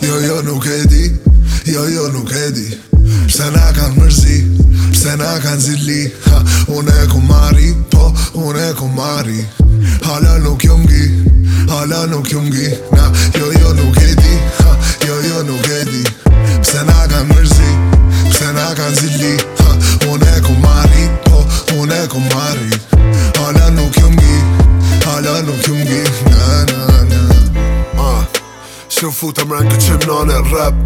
Jo, jo, nuk e di Jo, jo, nuk e di Pse na kanë mërzi Pse na kanë zili ha, Unë e ku mari Po, unë e ku mari Hala nuk jungi Hala nuk jungi Na, Shumë futëm rënë këtë qëmë nënë e rap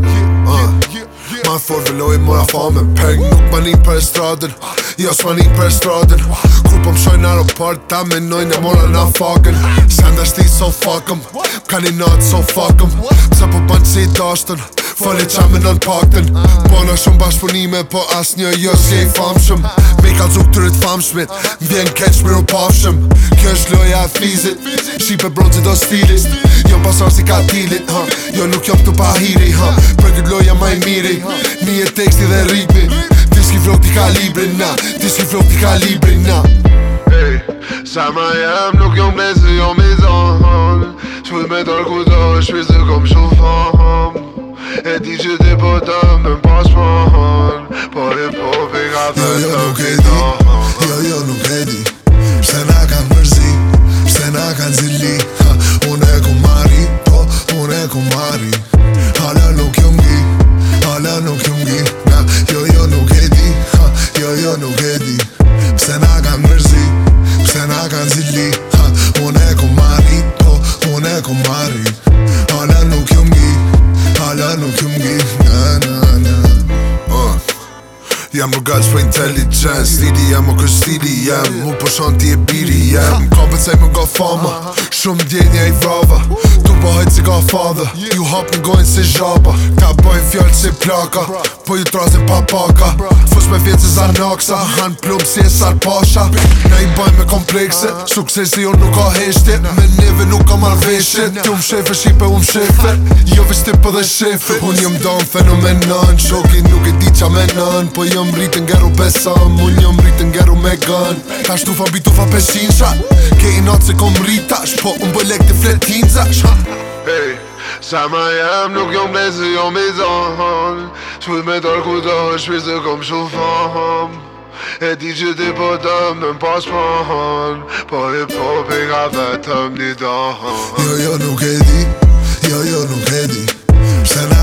uh. Ma for veloj moja fame peng Nuk ma një për estradën Jo s'ma një për estradën Kur po mshoj në aeroport Ta menoj në mora në fagën Se ndashti so fuck'em Ka një nëtë so fuck'em Pse po bënë si dashtën Fale qa me nën pakten Bona po shumë bashkëpunime Po as një jës jo jë i famshëm Me i kalë zukë të rritë famshmit M'bjen vjen keq më rrë pafshëm Kjo është loja e fizit Shqipe bronë zi do stilis Jo në pasar si ka tilit ha. Jo nuk jo pëtu pa hiri ha. Për këtë loja ma i miri Mi e teksti dhe ripi Diski flok t'i ka libri na Diski flok t'i ka libri na Sa ma jem nuk jom blesi jom i zon Shpud me tërkudo shpizu kom shumë fam E ti që ti po të më pas Por e po pika të të të Jo jo nuk e di Pse na kanë mërzi Pse na kanë zili Unë e ku mari Po unë e ku mari Hala nuk jo mgi Hala nuk jo mgi jo jo nuk e Jo jo nuk e di Pse na kanë mërzi Pse na kanë zili Unë e ku mari Po unë e ku mari Hala nuk jo mgi nuk të mgi Na na na uh. Jam rëgaz për intelligence Lidi jam o kështili jam Mu përshon t'i e biri jam Kompensaj më nga fama uh -huh. Shumë djenja i vava Tu po hajtë si ka fadhe Ju hapë në gojnë si zhaba Ta bëjnë fjallë si plaka Po ju trazi pa paka Fus me vjetë si za naksa Hanë plumë si e sar pasha Na i bëjnë me komplekse Suksesi jo nuk ka heshtje Me neve nuk ka marveshtje Tu më shefe, shipe, u më shefe Jo vesh të për po dhe shefe Unë jëmë donë fenomenon Shoki nuk e di qa menon Po jëmë rritë nga besëm Unë jëmë rritë nga rupesam gën Ta shtufa mbi tufa pesin shan Ke i natë se kom rita sh Po unë bëlek të fletin za sh Hey, sa ma jam nuk jom blen si jom i zon Shpud me tol ku do shpiz dhe kom shufam E di që ti po dëm në pas pon Po e po pika vetëm një don Jo jo nuk e di Jo jo nuk e di Pse